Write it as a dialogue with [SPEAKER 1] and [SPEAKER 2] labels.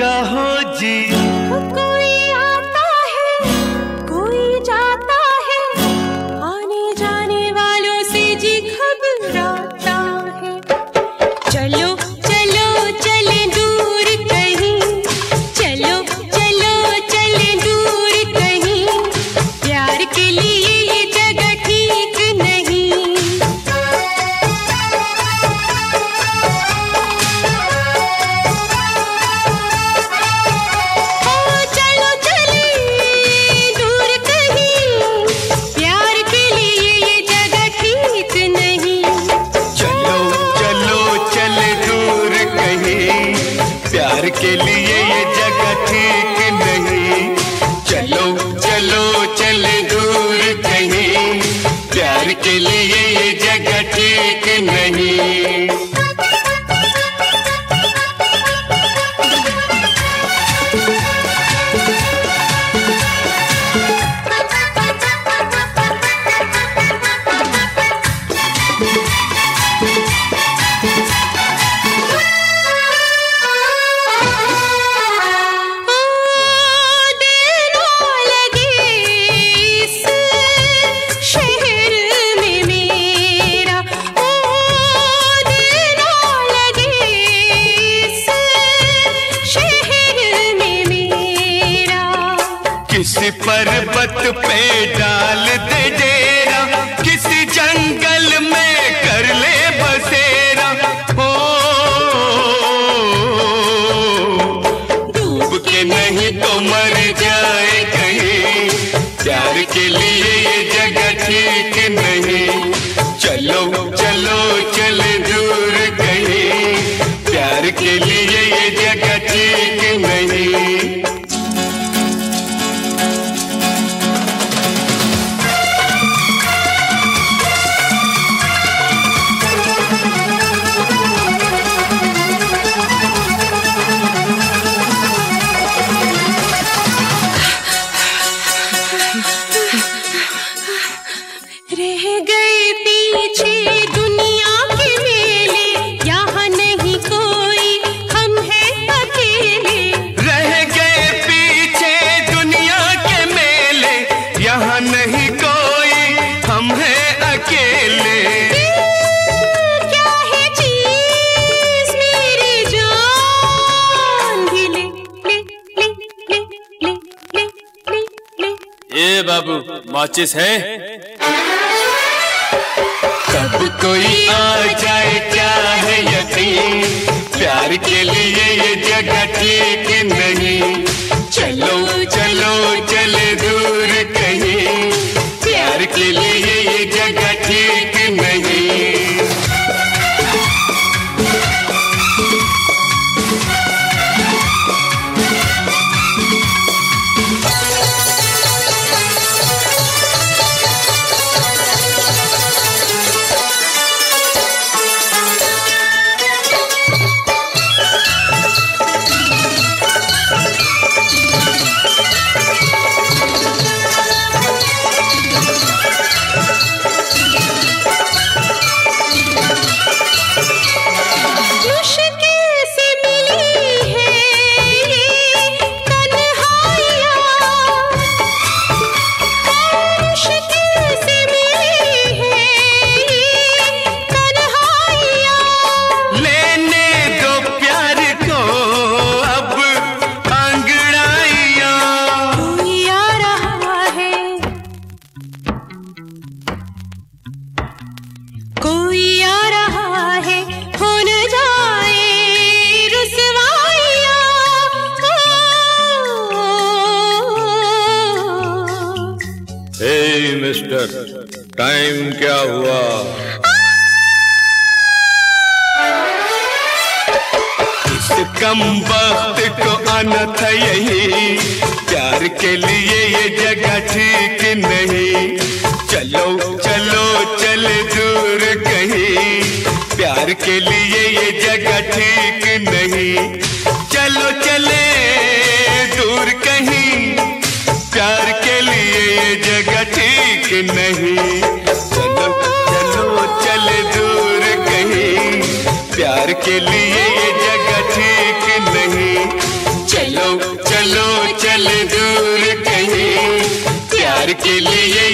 [SPEAKER 1] कहो जी। पर्वत पे डाल दे डेरा। किसी जंगल में कर ले बसेरा। हो। डूब के नहीं तो मर जाए कहीं। प्यार के लिए जगह ठीक नहीं
[SPEAKER 2] रह गए पीछे दुनिया के मेले। यहाँ नहीं कोई हम हैं अकेले।
[SPEAKER 1] रह गए पीछे दुनिया के मेले। यहाँ नहीं कोई हम हैं अकेले।
[SPEAKER 2] क्या
[SPEAKER 3] ए बाबू माचिस है?
[SPEAKER 1] कोई आ जाए, क्या है यकीन? प्यार के लिए ये जगह ठीक नहीं। चलो, चले।
[SPEAKER 3] मिस्टर टाइम क्या हुआ?
[SPEAKER 1] इस कम वक्त को आना था यही, प्यार के लिए ये जगह ठीक नहीं। चलो चलो, चले दूर कहीं, प्यार के लिए ये जगह ठीक नहीं। चलो, चले। ये जगह ठीक नहीं। चलो चलो, चल दूर कहीं। प्यार के लिए ये जगह ठीक नहीं। चलो चलो, चल दूर कहीं। प्यार के लिए